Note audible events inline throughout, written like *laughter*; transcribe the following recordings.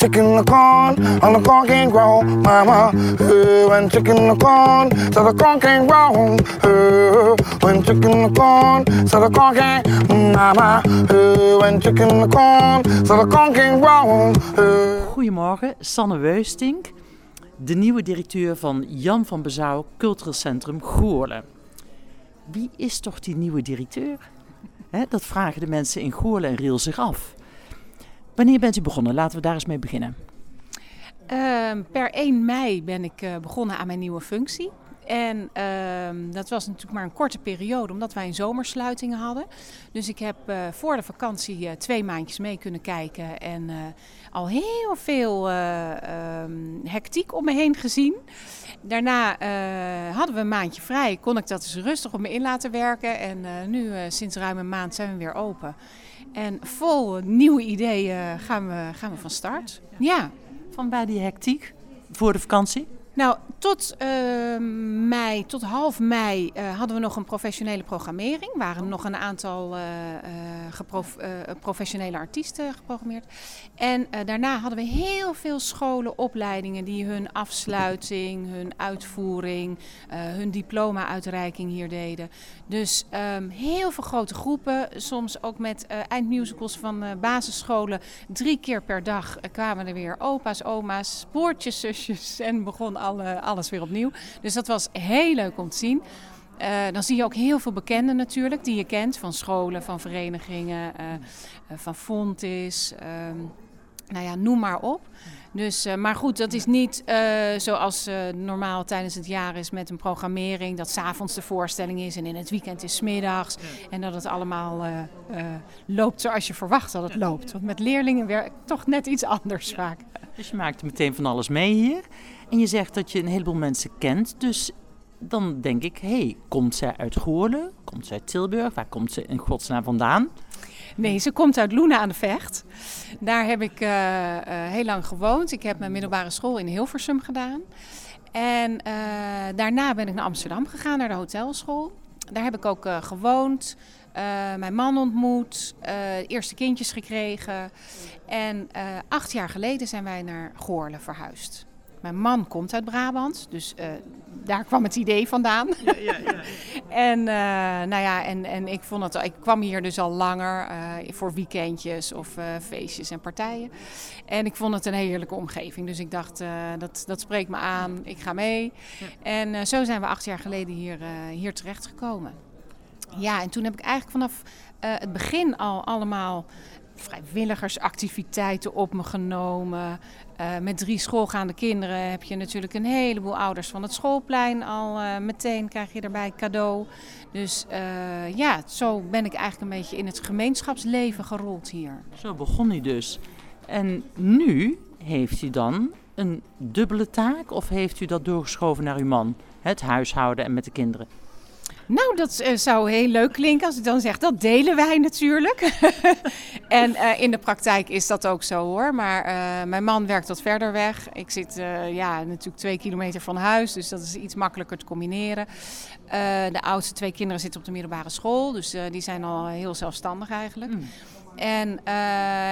chicken the corn, and the corn can't grow, mama. Uh, when chicken the corn, so the corn can't grow. Uh, when chicken the corn, so the corn can't, mama. Uh, when chicken the corn, so the corn can't grow. Uh. Goedemorgen, Sanne Weustink, de nieuwe directeur van Jan van Bezouw Cultureel Centrum Goorlen. Wie is toch die nieuwe directeur? Hè, dat vragen de mensen in Goorlen en Riel zich af. Wanneer bent u begonnen? Laten we daar eens mee beginnen. Ehm, per 1 mei ben ik eh, begonnen aan mijn nieuwe functie. En ehm, dat was natuurlijk maar een korte periode, omdat wij een zomersluiting hadden. Dus ik heb eh, voor de vakantie eh, twee maandjes mee kunnen kijken. En al heel veel ehm, hectiek om me heen gezien. Daarna hadden we een maandje vrij. Kon ik dat dus rustig op me in laten werken. En nu, sinds ruim een maand, zijn we weer open. En vol nieuwe ideeën gaan we, gaan we van start. Ja. Van bij die hectiek voor de vakantie? Nou, tot uh, mei, tot half mei uh, hadden we nog een professionele programmering. Waren nog een aantal uh, professionele artiesten geprogrammeerd. En daarna hadden we heel veel scholen, opleidingen die hun afsluiting, hun uitvoering, hun diploma-uitreiking hier deden. Dus um, heel veel grote groepen, soms ook met eindmusicals van basisscholen. Drie keer per dag kwamen er weer opa's, oma's, broertjes, zusjes en begon alle, alles weer opnieuw. Dus dat was heel leuk om te zien. Uh, dan zie je ook heel veel bekenden natuurlijk, die je kent. Van scholen, van verenigingen, uh, uh, van Fontis. Ehm, nou ja, noem maar op. Dus, maar goed, dat is niet zoals normaal tijdens het jaar is met een programmering. Dat s'avonds de voorstelling is en in het weekend is middags. En dat het allemaal loopt zoals je verwacht dat het loopt. Want met leerlingen werkt toch net iets anders vaak. Dus je maakt meteen van alles mee hier. En je zegt dat je een heleboel mensen kent. Dus dan denk ik, hé, hey, komt zij uit Goorlen? Komt zij uit Tilburg? Waar komt ze in godsnaam vandaan? Nee, ze komt uit Loenen aan de Vecht. Daar heb ik uh, uh, heel lang gewoond. Ik heb mijn middelbare school in Hilversum gedaan. En uh, daarna ben ik naar Amsterdam gegaan, naar de hotelschool. Daar heb ik ook gewoond. mijn man ontmoet, eerste kindjes gekregen. En acht jaar geleden zijn wij naar Goorlen verhuisd. Mijn man komt uit Brabant, dus uh, daar kwam het idee vandaan. Ja, ja, ja. *laughs* en, uh, nou ja, en, en ik, vond het, ik kwam hier dus al langer uh, voor weekendjes of feestjes en partijen. En ik vond het een heerlijke omgeving. Dus ik dacht, dat, dat spreekt me aan, ik ga mee. En zo zijn we acht jaar geleden hier, hier terechtgekomen. Ja, en toen heb ik eigenlijk vanaf het begin al allemaal vrijwilligersactiviteiten op me genomen. Uh, met drie schoolgaande kinderen heb je natuurlijk een heleboel ouders van het schoolplein al uh, meteen krijg je erbij cadeau. Dus uh, ja, zo ben ik eigenlijk een beetje in het gemeenschapsleven gerold hier. Zo begon u dus. En nu heeft u dan een dubbele taak of heeft u dat doorgeschoven naar uw man? Het huishouden en met de kinderen? Nou, dat uh, zou heel leuk klinken als ik dan zeg, dat delen wij natuurlijk. *laughs* en uh, in de praktijk is dat ook zo hoor. Maar uh, mijn man werkt wat verder weg. Ik zit ja, natuurlijk twee kilometer van huis, dus dat is iets makkelijker te combineren. de oudste twee kinderen zitten op de middelbare school, dus die zijn al heel zelfstandig eigenlijk. Mm. En,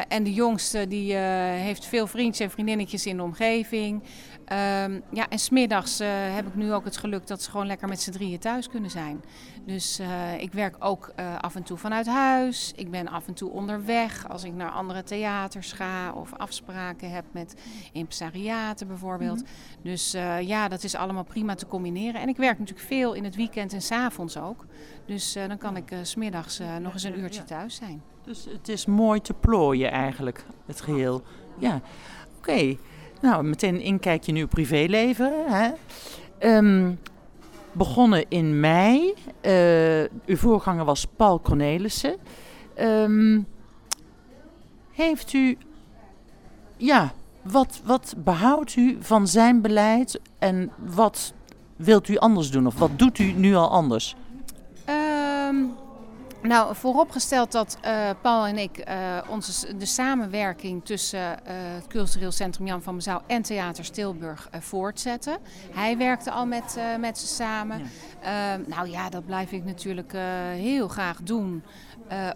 en de jongste die heeft veel vriendjes en vriendinnetjes in de omgeving. Um, ja, en smiddags uh, heb ik nu ook het geluk dat ze gewoon lekker met z'n drieën thuis kunnen zijn. Dus ik werk ook af en toe vanuit huis. Ik ben af en toe onderweg als ik naar andere theaters ga of afspraken heb met impresariaten bijvoorbeeld. Mm -hmm. Dus ja, dat is allemaal prima te combineren. En ik werk natuurlijk veel in het weekend en s avonds ook. Dus dan kan ik smiddags nog eens een uurtje thuis zijn. Dus het is mooi te plooien eigenlijk, het geheel. Ja, oké. Okay. Nou, meteen een inkijkje in uw privéleven. Hè? Um, begonnen in mei. Uh, uw voorganger was Paul Cornelissen. Um, heeft u, ja, wat, wat behoudt u van zijn beleid en wat wilt u anders doen? Of wat doet u nu al anders? Um, nou, vooropgesteld dat uh, Paul en ik uh, onze, de samenwerking tussen uh, het Cultureel Centrum Jan van Mezouw en Theater Stilburg voortzetten. Hij werkte al met, met ze samen. Ja. nou ja, dat blijf ik natuurlijk heel graag doen.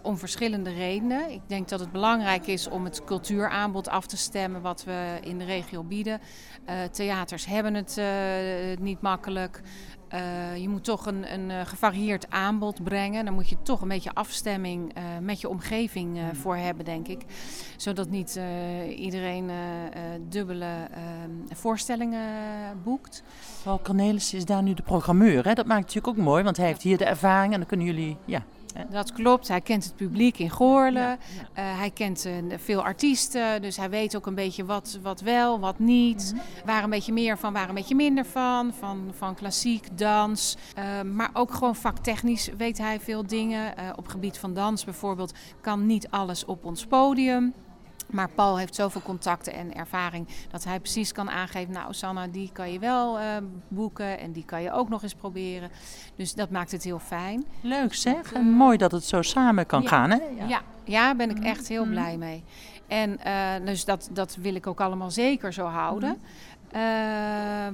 Om verschillende redenen. Ik denk dat het belangrijk is om het cultuuraanbod af te stemmen wat we in de regio bieden. Theaters hebben het niet makkelijk. Uh, je moet toch een, een gevarieerd aanbod brengen. Daar moet je toch een beetje afstemming uh, met je omgeving uh, voor hebben, denk ik. Zodat niet iedereen dubbele ehm, voorstellingen boekt. Paul Cornelis is daar nu de programmeur. Hè? Dat maakt het natuurlijk ook mooi, want hij heeft hier de ervaring en dan kunnen jullie ja, dat klopt. Hij kent het publiek in Goorlen. Ja, ja. Uh, hij kent uh, veel artiesten. Dus hij weet ook een beetje wat, wat wel, wat niet. Mm -hmm. Waar een beetje meer van, waar een beetje minder van. Van, van klassiek, dans. Uh, maar ook gewoon vaktechnisch weet hij veel dingen. op gebied van dans bijvoorbeeld kan niet alles op ons podium. Maar Paul heeft zoveel contacten en ervaring dat hij precies kan aangeven: Nou, Sanna, die kan je wel uh, boeken en die kan je ook nog eens proberen. Dus dat maakt het heel fijn. Leuk zeg. En mooi dat het zo samen kan ja. gaan, hè? Ja. ja, ja, ben ik echt heel blij mee. En uh, dus dat, dat wil ik ook allemaal zeker zo houden. Uh,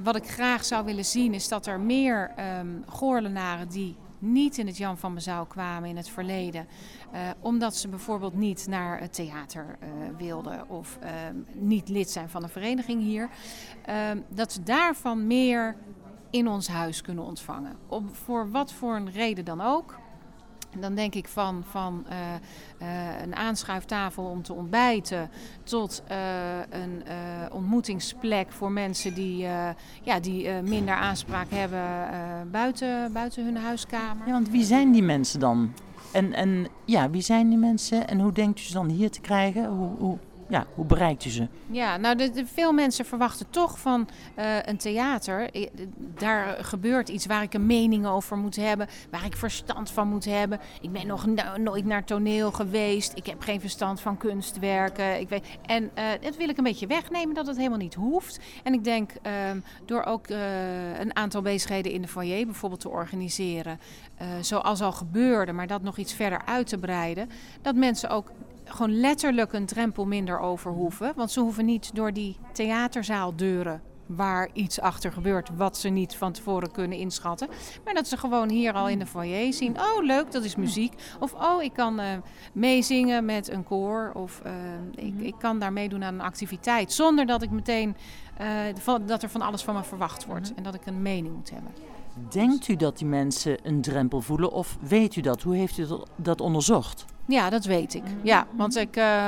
wat ik graag zou willen zien is dat er meer um, Goorlenaren die niet in het Jan van Bezouw kwamen in het verleden. Uh, omdat ze bijvoorbeeld niet naar het theater uh, wilden of uh, niet lid zijn van een vereniging hier. dat ze daarvan meer in ons huis kunnen ontvangen. Op, voor wat voor een reden dan ook. Dan denk ik van, van uh, uh, een aanschuiftafel om te ontbijten tot uh, een ontmoetingsplek voor mensen die, ja, die minder aanspraak hebben buiten, buiten hun huiskamer. Ja, want wie zijn die mensen dan? En, en ja, wie zijn die mensen en hoe denkt u ze dan hier te krijgen? Hoe, hoe, ja, hoe bereikt u ze? Ja, nou, de, veel mensen verwachten toch van uh, een theater. Daar gebeurt iets waar ik een mening over moet hebben, waar ik verstand van moet hebben. Ik ben nog no nooit naar toneel geweest. Ik heb geen verstand van kunstwerken. Ik weet, en uh, dat wil ik een beetje wegnemen, dat het helemaal niet hoeft. En ik denk uh, door ook uh, een aantal bezigheden in de foyer bijvoorbeeld te organiseren, zoals al gebeurde, maar dat nog iets verder uit te breiden, dat mensen ook gewoon letterlijk een drempel minder over hoeven. Want ze hoeven niet door die theaterzaaldeuren waar iets achter gebeurt wat ze niet van tevoren kunnen inschatten. Maar dat ze gewoon hier al in de foyer zien. Oh, leuk, dat is muziek. Of oh, ik kan uh, meezingen met een koor. Of uh, ik, ik kan daar meedoen aan een activiteit. Zonder dat ik meteen uh, van, dat er van alles van me verwacht wordt. En dat ik een mening moet hebben. Denkt u dat die mensen een drempel voelen of weet u dat? Hoe heeft u dat onderzocht? Ja, dat weet ik. Ja, want ik, uh,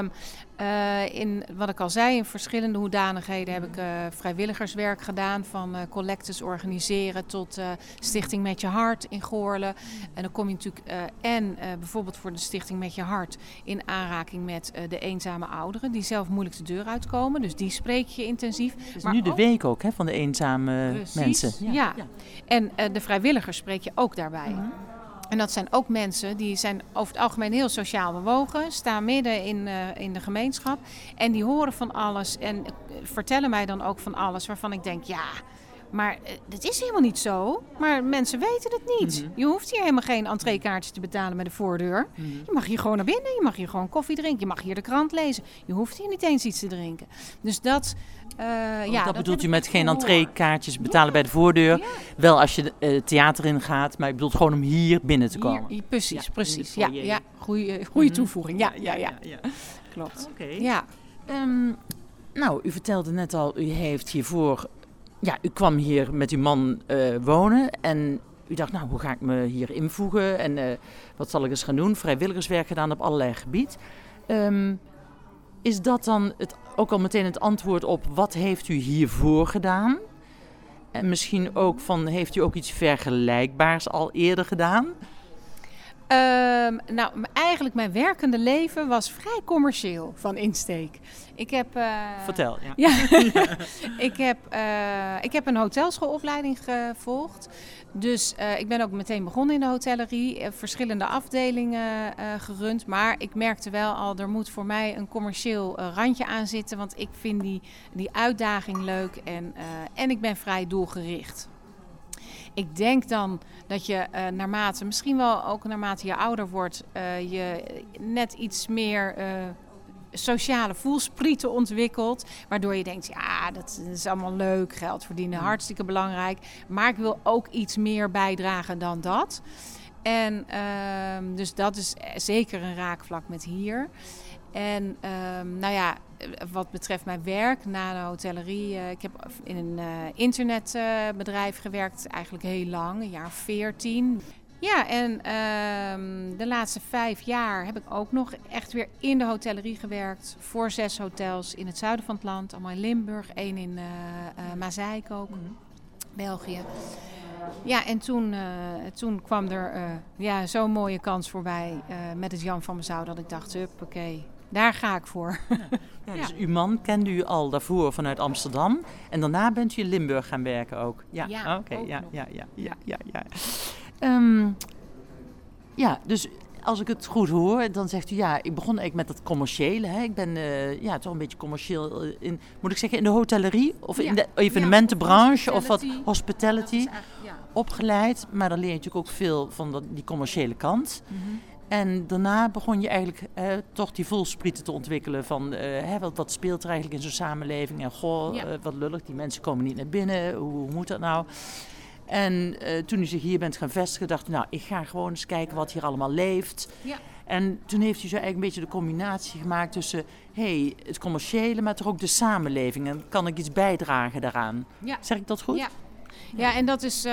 uh, in wat ik al zei, in verschillende hoedanigheden heb ik uh, vrijwilligerswerk gedaan. Van uh, collectes organiseren tot Stichting Met Je Hart in Goorlen. En dan kom je natuurlijk en bijvoorbeeld voor de Stichting Met Je Hart in aanraking met de eenzame ouderen. Die zelf moeilijk de deur uitkomen. Dus die spreek je intensief. Het is maar nu de week ook hè, van de eenzame precies, mensen. Ja, ja. ja. en de vrijwilligers spreek je ook daarbij. -huh. En dat zijn ook mensen die zijn over het algemeen heel sociaal bewogen, staan midden in, uh, in de gemeenschap. En die horen van alles en vertellen mij dan ook van alles waarvan ik denk, ja, maar uh, dat is helemaal niet zo. Maar mensen weten het niet. Mm -hmm. Je hoeft hier helemaal geen entreekaartjes te betalen bij de voordeur. Mm -hmm. Je mag hier gewoon naar binnen, je mag hier gewoon koffie drinken, je mag hier de krant lezen. Je hoeft hier niet eens iets te drinken. Dus dat... Uh, oh, ja, dat bedoelt u met geen entreekaartjes betalen ja. bij de voordeur. Ja. Wel als je uh, theater in gaat, maar ik bedoel gewoon om hier binnen te komen. Hier, precies, precies. Ja, ja, goede, goede mm -hmm. toevoeging. Ja, ja, ja. Klopt. Okay. Ja. Um, nou, u vertelde net al, u heeft hiervoor ja, u kwam hier met uw man uh, wonen en u dacht, nou, hoe ga ik me hier invoegen en uh, wat zal ik eens gaan doen? Vrijwilligerswerk gedaan op allerlei gebied. Um, is dat dan het, ook al meteen het antwoord op wat heeft u hiervoor gedaan? En misschien ook van, heeft u ook iets vergelijkbaars al eerder gedaan? Um, nou, eigenlijk mijn werkende leven was vrij commercieel van insteek. Ik heb. Uh, Vertel, ja. ja *laughs* ik, heb, uh, ik heb een hotelschoolopleiding gevolgd. Dus uh, ik ben ook meteen begonnen in de hotellerie. verschillende afdelingen gerund. Maar ik merkte wel al, er moet voor mij een commercieel randje aan zitten. Want ik vind die, die uitdaging leuk en, en ik ben vrij doelgericht. Ik denk dan dat je uh, naarmate, misschien wel ook naarmate je ouder wordt, uh, je net iets meer uh, sociale voelsprieten ontwikkelt. Waardoor je denkt, ja, dat is allemaal leuk, geld verdienen, hartstikke belangrijk. Maar ik wil ook iets meer bijdragen dan dat. En ehm, dus dat is zeker een raakvlak met hier. En ehm, nou ja, wat betreft mijn werk na de hotellerie, uh, ik heb in een uh, internetbedrijf gewerkt, eigenlijk heel lang, een jaar 14. Ja, en uh, de laatste vijf jaar heb ik ook nog echt weer in de hotellerie gewerkt. Voor zes hotels in het zuiden van het land. Allemaal in Limburg, één in uh, Mazeik ook, mm -hmm. België. Ja, en toen, toen kwam er ja, zo'n mooie kans voorbij met het Jan van Mezouw dat ik dacht, oké, daar ga ik voor. *laughs* Ja. Dus uw man kende u al daarvoor vanuit Amsterdam en daarna bent u in Limburg gaan werken ook? Ja, ja oké, okay, ja, ja, ja, ja, ja, ja. Um, ja, dus als ik het goed hoor, dan zegt u ja, ik begon eigenlijk met dat commerciële. Hè. Ik ben uh, ja, toch een beetje commercieel in, moet ik zeggen, in de hotellerie of ja. in de evenementenbranche ja, of, of wat hospitality ja. opgeleid. Maar dan leer je natuurlijk ook veel van dat, die commerciële kant. Mm -hmm. En daarna begon je eigenlijk eh, toch die voelsprieten te ontwikkelen van hè, wat, wat, speelt er eigenlijk in zo'n samenleving. En goh, uh, wat lullig, die mensen komen niet naar binnen, hoe, hoe moet dat nou? En uh, toen u zich hier bent gaan vestigen, dacht u, nou, ik ga gewoon eens kijken wat hier allemaal leeft. Ja. En toen heeft u zo eigenlijk een beetje de combinatie gemaakt tussen hey, het commerciële, maar toch ook de samenleving. En kan ik iets bijdragen daaraan? Ja. Zeg ik dat goed? Ja, ja en dat is,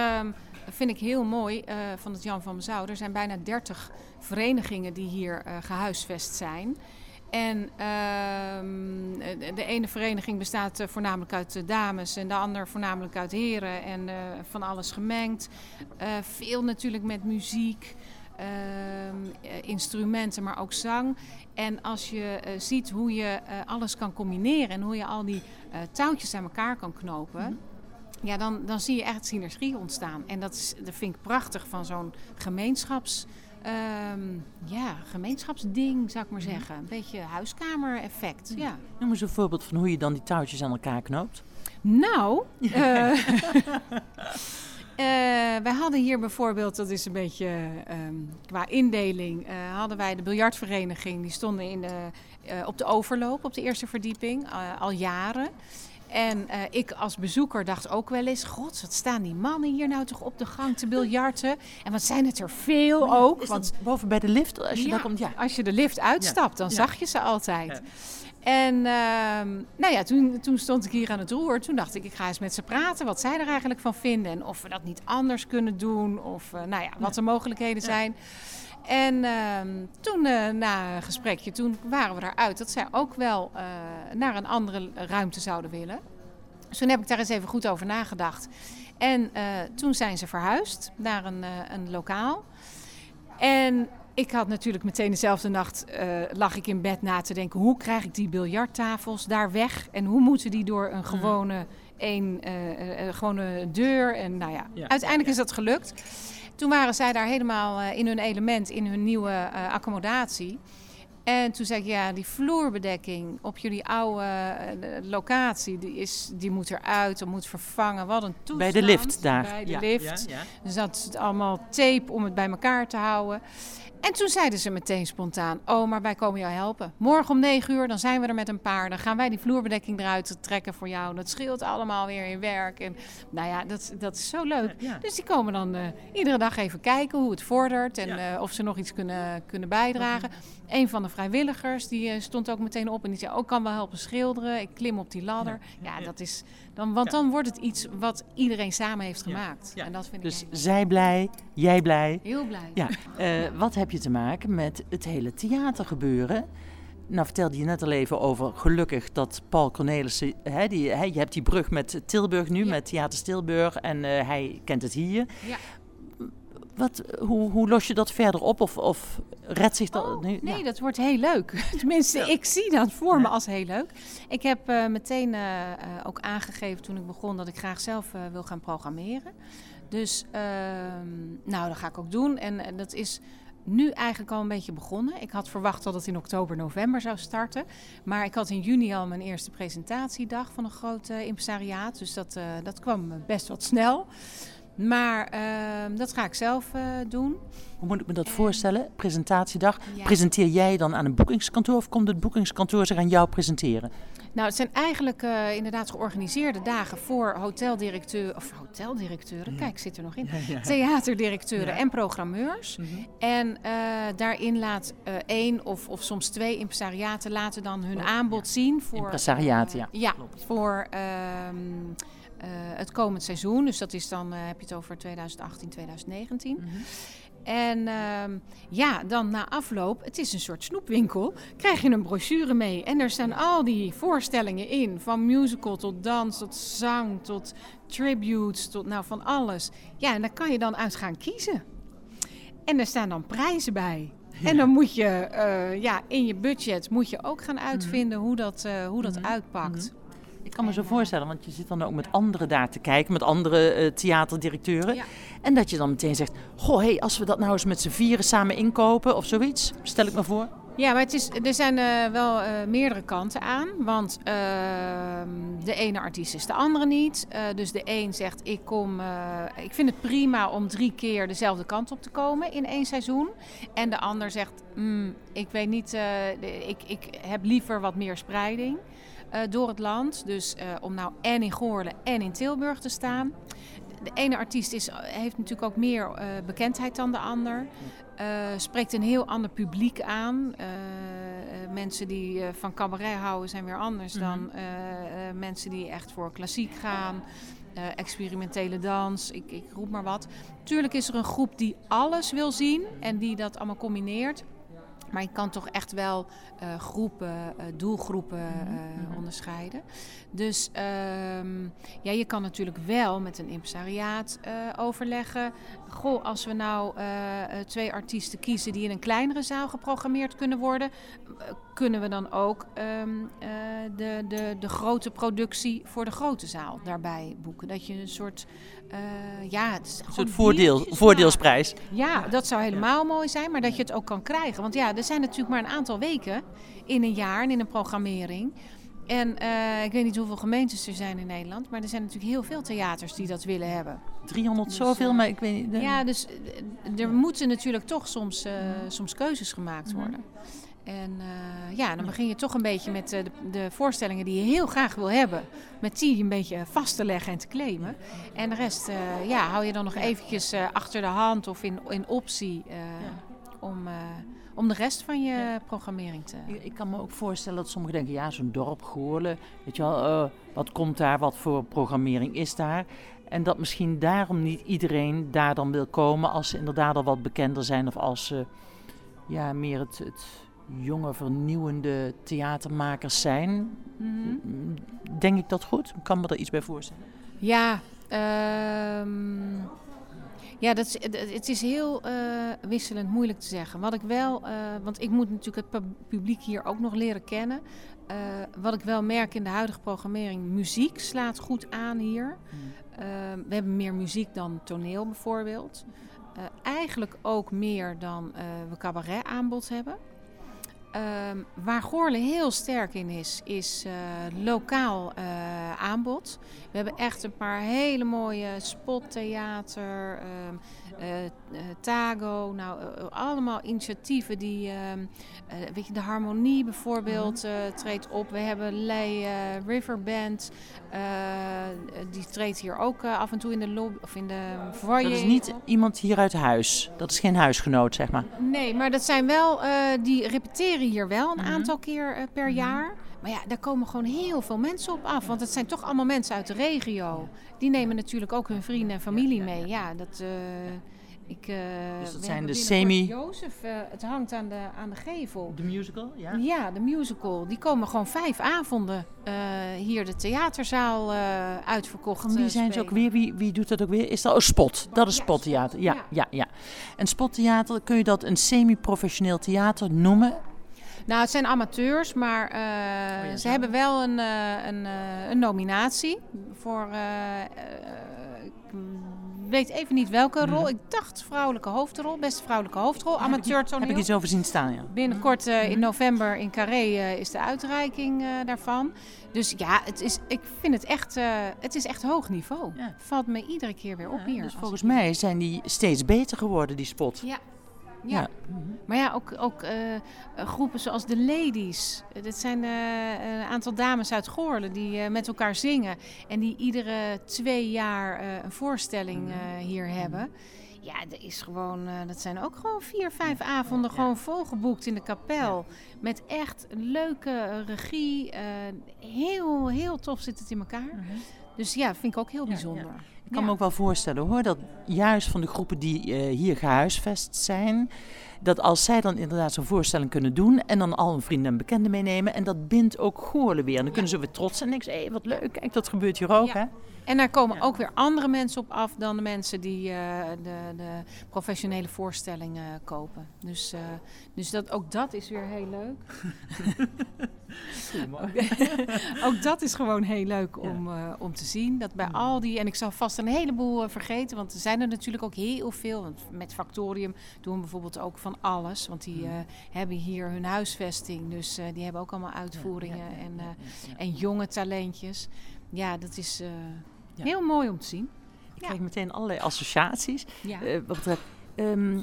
vind ik heel mooi uh, van het Jan van Mezouw. Er zijn bijna 30 verenigingen die hier uh, gehuisvest zijn. En uh, de ene vereniging bestaat uh, voornamelijk uit dames en de ander voornamelijk uit heren en van alles gemengd. veel natuurlijk met muziek, ehm, instrumenten, maar ook zang. En als je ziet hoe je alles kan combineren en hoe je al die touwtjes aan elkaar kan knopen. -hmm. Ja, dan, dan zie je echt synergie ontstaan. En dat, is, dat vind ik prachtig van zo'n gemeenschaps... Um, ja, gemeenschapsding zou ik maar zeggen. Een beetje huiskamer-effect. Ja. Noem eens een voorbeeld van hoe je dan die touwtjes aan elkaar knoopt. Nou, uh, Uh, wij hadden hier bijvoorbeeld, dat is een beetje um, qua indeling, uh, hadden wij de biljartvereniging. Die stonden in de, uh, op de overloop op de eerste verdieping al jaren. En uh, ik als bezoeker dacht ook wel eens: God, wat staan die mannen hier nou toch op de gang te biljarten? En wat zijn het er veel ja, ook? want boven bij de lift, als je ja, daar komt, ja. Als je de lift uitstapt, dan zag je ze altijd. En uh, nou ja, toen, toen stond ik hier aan het roer. Toen dacht ik, ik ga eens met ze praten. Wat zij er eigenlijk van vinden. En of we dat niet anders kunnen doen. Of uh, nou ja, wat de mogelijkheden zijn. En uh, toen, uh, na een gesprekje, toen waren we eruit dat zij ook wel uh, naar een andere ruimte zouden willen. Dus toen heb ik daar eens even goed over nagedacht. En toen zijn ze verhuisd naar een, een lokaal. En ik had natuurlijk meteen dezelfde nacht lag ik in bed na te denken... hoe krijg ik die biljarttafels daar weg? En hoe moeten die door een gewone, een, gewone deur? En nou ja, ja uiteindelijk ja. is dat gelukt. Toen waren zij daar helemaal uh, in hun element, in hun nieuwe uh, accommodatie. En toen zei ik, ja, die vloerbedekking op jullie oude uh, locatie, die, is, die moet eruit, dat moet vervangen. Wat een toestand. Bij de lift daar. Bij de ja, lift. Ja, ja. Dus dat is allemaal tape om het bij elkaar te houden. En toen zeiden ze meteen spontaan: Oh, maar wij komen jou helpen. Morgen om 9 uur, dan zijn we er met een paar. Dan gaan wij die vloerbedekking eruit trekken voor jou. Dat scheelt allemaal weer in werk. En nou ja, dat, dat is zo leuk. Ja. Dus die komen dan uh, iedere dag even kijken hoe het vordert en ja. uh, of ze nog iets kunnen, kunnen bijdragen. Okay. Een van de vrijwilligers die uh, stond ook meteen op en die zei: Ook oh, kan wel helpen schilderen. Ik klim op die ladder. Ja, dat is. Dan, want dan wordt het iets wat iedereen samen heeft gemaakt. En dat vind dus ik zij blij, jij blij. Heel blij. Ja. *laughs* wat heb je te maken met het hele theatergebeuren. Nou vertelde je net al even over gelukkig dat Paul Cornelissen, hè, die, hè, je hebt die brug met Tilburg nu, ja. met Theater Tilburg en uh, hij kent het hier. Ja. Wat, hoe, hoe los je dat verder op of, of redt zich dat oh, nu? Nee, ja. dat wordt heel leuk. *laughs* Tenminste, ja. ik zie dat voor me als heel leuk. Ik heb uh, meteen uh, ook aangegeven toen ik begon dat ik graag zelf wil gaan programmeren. Dus nou, dat ga ik ook doen en, dat is nu eigenlijk al een beetje begonnen. Ik had verwacht dat het in oktober, november zou starten. Maar ik had in juni al mijn eerste presentatiedag van een groot impresariaat. Dus dat, dat kwam best wat snel. Maar ehm, dat ga ik zelf eh, doen. Hoe moet ik me dat voorstellen? Presentatiedag. Ja. Presenteer jij dan aan een boekingskantoor of komt het boekingskantoor zich aan jou presenteren? Nou, het zijn eigenlijk eh, inderdaad georganiseerde dagen voor hoteldirecteuren, of hoteldirecteuren, kijk, ik zit er nog in, theaterdirecteuren en programmeurs. Mhm. En eh, daarin laat één of, of soms twee impresariaten laten dan hun aanbod zien voor, Impresariaat, ja. ja, Klopt. voor ehm, eh, het komend seizoen. Dus dat is dan, eh, heb je het over 2018, 2019. Mhm. En ehm, ja, dan na afloop, het is een soort snoepwinkel, krijg je een brochure mee. En er staan al die voorstellingen in, van musical tot dans, tot zang, tot tributes, tot nou van alles. Ja, en daar kan je dan uit gaan kiezen. En er staan dan prijzen bij. En dan moet je eh, ja, in je budget moet je ook gaan uitvinden hoe dat, eh, hoe dat Mhm. uitpakt. Ik kan me zo En, eh, voorstellen, want je zit dan ook met anderen daar te kijken, met andere eh, theaterdirecteuren. Ja. En dat je dan meteen zegt, goh, hey, als we dat nou eens met z'n vieren samen inkopen of zoiets, stel ik me voor. Ja, maar het is, er zijn eh, wel meerdere kanten aan. Want ehm, de ene artiest is de andere niet. Dus de een zegt, ik, kom, ik vind het prima om drie keer dezelfde kant op te komen in één seizoen. En de ander zegt, "Mm, ik weet niet, ik, ik heb liever wat meer spreiding eh, door het land. Dus eh, om nou en in Goorlen en in Tilburg te staan. De ene artiest is, heeft natuurlijk ook meer eh, bekendheid dan de ander. Spreekt een heel ander publiek aan. Mensen die van cabaret houden zijn weer anders Mhm. dan mensen die echt voor klassiek gaan. Experimentele dans, ik, ik roep maar wat. Tuurlijk is er een groep die alles wil zien en die dat allemaal combineert. Maar je kan toch echt wel eh, groepen, eh, doelgroepen eh, onderscheiden. Dus ehm, ja, je kan natuurlijk wel met een impresariaat overleggen. Goh, als we nou twee artiesten kiezen die in een kleinere zaal geprogrammeerd kunnen worden, kunnen we dan ook ehm, eh, de, de, de grote productie voor de grote zaal daarbij boeken. Dat je een soort, eh, ja, het is Een soort voordeel, voordeelsprijs. ja, dat zou helemaal mooi zijn, maar dat je het ook kan krijgen. Want ja, er zijn natuurlijk maar een aantal weken in een jaar en in een programmering. En eh, ik weet niet hoeveel gemeentes er zijn in Nederland, maar er zijn natuurlijk heel veel theaters die dat willen hebben. 300 Dus, zoveel, eh, maar ik weet niet. de- Ja, dus er moeten natuurlijk toch soms, soms keuzes gemaakt Mhm. worden. En eh, ja, dan begin je toch een beetje met eh, de, de voorstellingen die je heel graag wil hebben. Met die een beetje vast te leggen en te claimen. En de rest eh, ja, hou je dan nog eventjes achter de hand of in, in optie om, om de rest van je programmering te... Ik, ik kan me ook voorstellen dat sommigen denken, ja, zo'n dorp Goorlen, weet je wel, wat komt daar, wat voor programmering is daar? En dat misschien daarom niet iedereen daar dan wil komen als ze inderdaad al wat bekender zijn of als ze ja, meer het, het jonge, vernieuwende theatermakers zijn. Mhm. Denk ik dat goed? Kan me er iets bij voorstellen. Ja, ehm, ja dat is, het- is heel eh, wisselend, moeilijk te zeggen. Wat ik wel, eh, want ik moet natuurlijk het pub- publiek hier ook nog leren kennen. Eh, wat ik wel merk in de huidige programmering, muziek slaat goed aan hier. Eh, we hebben meer muziek dan toneel bijvoorbeeld. Eigenlijk ook meer dan we cabaret aanbod hebben. Ehm, waar Goorlen heel sterk in is, is eh, lokaal eh, aanbod. We hebben echt een paar hele mooie spottheater, eh, Tago, nou eh, allemaal initiatieven die, ehm, eh, weet je, de Harmonie bijvoorbeeld eh, treedt op. We hebben Lei Riverband, eh, die treedt hier ook af en toe in de lobby of in de foyer. Dat is niet iemand hier uit huis. Dat is geen huisgenoot, zeg maar. Nee, maar dat zijn wel, die repeteren hier wel een Mhm. aantal keer per jaar. Maar ja, daar komen gewoon heel veel mensen op af. Want het zijn toch allemaal mensen uit de regio. Die nemen natuurlijk ook hun vrienden en familie mee. Ja, dat... eh, ik, eh, Dus dat zijn de semi- Jozef, eh, het hangt aan de, aan de gevel. De musical, ja. Ja, de musical. Die komen gewoon vijf avonden hier de theaterzaal uitverkocht. Wie eh, zijn ze ook weer? Wie, wie doet dat ook weer? Is dat oh, Spot? Dat is Ja, Spottheater. Ja, Spot, ja, ja. En Spottheater, kun je dat een semi-professioneel theater noemen? Nou, het zijn amateurs, maar eh, ja, ze hebben wel een, eh, een, eh, een nominatie voor. ik weet even niet welke rol. Ik dacht vrouwelijke hoofdrol, beste vrouwelijke hoofdrol, ik- amateurtoneel. Heb ik iets over zien staan, ja. Binnenkort eh, Mhm. in november in Carré is de uitreiking daarvan. Dus ja, het is, ik vind het echt, het is echt hoog niveau. Ja. Valt me iedere keer weer op Ja, hier. Dus volgens mij zijn die steeds beter geworden, die spot. Ja. Ja. Maar ja, ook, ook eh, groepen zoals de Ladies. Eh, Dit zijn eh, een aantal dames uit Goorlen die met elkaar zingen. En die iedere twee jaar een voorstelling Mhm. hier hebben. Ja, dat, is gewoon, dat zijn ook gewoon vier, vijf avonden gewoon volgeboekt in de kapel. Met echt leuke regie. heel, heel tof zit het in elkaar. Dus ja, vind ik ook heel bijzonder. Ik kan Ja. me ook wel voorstellen hoor, dat juist van de groepen die eh, hier gehuisvest zijn, dat als zij dan inderdaad zo'n voorstelling kunnen doen en dan al een vrienden en bekenden meenemen en dat bindt ook Goorlen weer. En dan kunnen ze weer trots zijn en denken ze, hé wat leuk, kijk dat gebeurt hier ook Ja. hè. En daar komen Ja. ook weer andere mensen op af dan de mensen die eh, de, de professionele voorstellingen kopen. Dus, eh, dus dat, ook dat is weer heel leuk. *laughs* ook dat is gewoon heel leuk Ja. om, eh, om te zien. Dat bij al die, en ik zal vast een heleboel vergeten, want er zijn er natuurlijk ook heel veel. Want met Factorium doen we bijvoorbeeld ook van alles. Want die eh, hebben hier hun huisvesting, dus eh, die hebben ook allemaal uitvoeringen Ja, ja, ja, en, ja, eh, ja. en jonge talentjes. Ja, dat is eh, Ja. heel mooi om te zien. Ik krijg meteen allerlei associaties. Ja. Eh, wat betreft, ehm,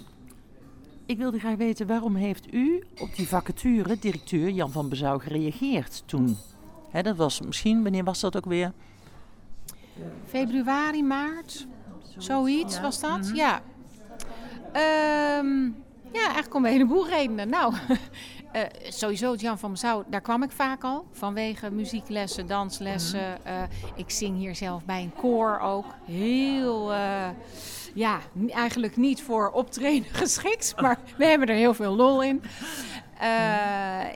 ik wilde graag weten, waarom heeft u op die vacature, directeur Jan van Bezouw, gereageerd toen? Hè, dat was misschien, wanneer was dat ook weer? Februari, maart, zoiets was dat? Mhm. Ja. Ehm, ja, eigenlijk om een heleboel redenen. Nou, *laughs* eh, sowieso het Jan van Mezouw, daar kwam ik vaak al. Vanwege muzieklessen, danslessen. Mhm. Eh, ik zing hier zelf bij een koor ook. Heel, eh, ja, eigenlijk niet voor optreden *laughs* geschikt. Maar we hebben er heel veel lol in.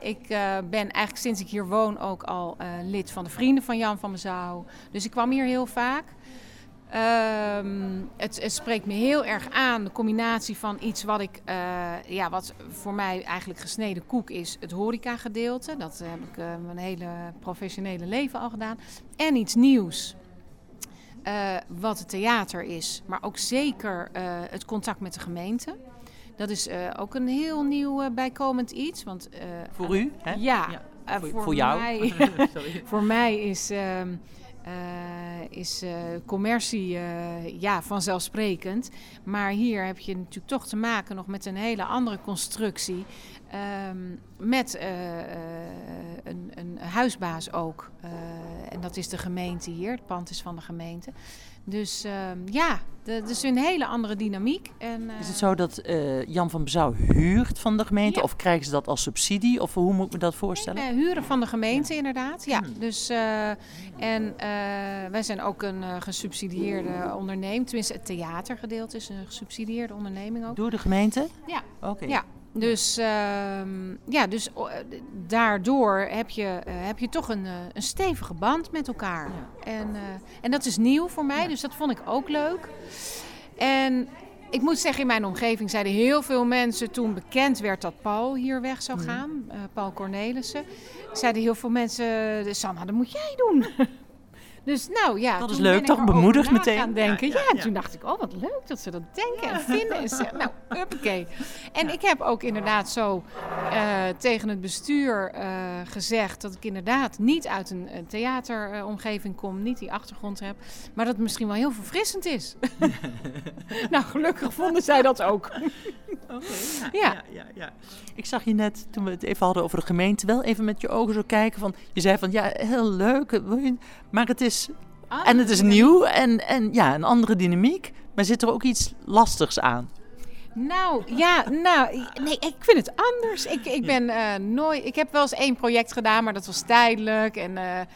Ik ben eigenlijk sinds ik hier woon ook al lid van de Vrienden van Jan van Mezouw. Dus ik kwam hier heel vaak. Ehm, het, het spreekt me heel erg aan, de combinatie van iets wat ik, eh, ja, wat voor mij eigenlijk gesneden koek is, het horecagedeelte. Dat heb ik eh, mijn hele professionele leven al gedaan. En iets nieuws, eh, wat het theater is, maar ook zeker het contact met de gemeente. Dat is ook een heel nieuw bijkomend iets. Want, Voor u? Hè? Ja, Ja, voor, voor, voor jou? mij *laughs* *laughs* voor mij is, ehm, eh, is eh, commercie eh, ja, vanzelfsprekend. Maar hier heb je natuurlijk toch te maken nog met een hele andere constructie. ehm, met eh, eh, een, een huisbaas ook. Eh, en dat is de gemeente hier. Het pand is van de gemeente. Dus ehm, ja, dat is een hele andere dynamiek. En, eh, Is het zo dat eh, Jan van Bezouw huurt van de gemeente Ja. of krijgen ze dat als subsidie? Of hoe moet ik me dat voorstellen? Eh, huren van de gemeente, inderdaad. Ja, Hmm. dus, eh, en eh, wij zijn ook een eh, gesubsidieerde onderneming. Tenminste, het theatergedeelte is een gesubsidieerde onderneming ook. Door de gemeente? Ja. Oké. Ja. Dus, ehm, ja, dus eh, daardoor heb je, eh, heb je toch een, eh, een stevige band met elkaar. En, en dat is nieuw voor mij, dus dat vond ik ook leuk. En ik moet zeggen, in mijn omgeving zeiden heel veel mensen toen bekend werd dat Paul hier weg zou Mhm. gaan, Paul Cornelissen, zeiden heel veel mensen, Sanna, dat moet jij doen. *laughs* Dus nou ja, Dat is leuk, toch? Bemoedigd meteen. gaan denken. Ja, Ja, ja, en ja. toen dacht ik, oh wat leuk dat ze dat denken en vinden. En nou, huppakee. En ik heb ook inderdaad zo eh, tegen het bestuur eh, gezegd dat ik inderdaad niet uit een, een theateromgeving kom, niet die achtergrond heb, maar dat het misschien wel heel verfrissend is. *laughs* nou, gelukkig vonden zij dat ook. Ja. ja, ja. Ik zag je net, toen we het even hadden over de gemeente, wel even met je ogen zo kijken van... Je zei van, ja, heel leuk, maar het is... En het is nieuw en, en ja, een andere dynamiek. Maar zit er ook iets lastigs aan? Nou, ja, nou, nee, ik vind het anders. Ik, ik ben eh, nooit. Ik heb wel eens één project gedaan, maar dat was tijdelijk. En eh, eh,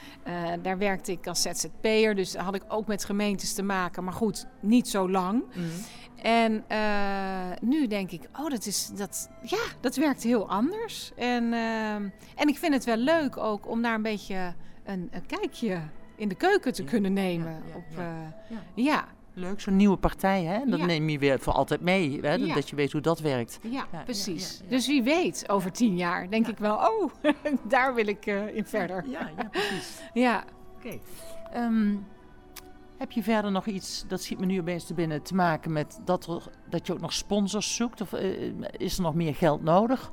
daar werkte ik als ZZP'er. Dus had ik ook met gemeentes te maken. Maar goed, niet zo lang. En eh, nu denk ik, oh, dat is dat. Ja, dat werkt heel anders. En, en ik vind het wel leuk ook om daar een beetje een, een kijkje in de keuken te Ja, kunnen nemen. op, ja. eh, Ja. ja. Leuk, zo'n nieuwe partij, hè? Dat Ja. neem je weer voor altijd mee, hè? Ja. Dat je weet hoe dat werkt. Ja, ja, precies. ja, ja. Dus wie weet, over tien jaar denk ik wel, oh, *laughs* daar wil ik eh, in verder. Ja, ja precies. *laughs* Ja, Oké. Ehm, Heb je verder nog iets, dat schiet me nu opeens te binnen, te maken met dat, er, dat je ook nog sponsors zoekt? Of eh, is er nog meer geld nodig?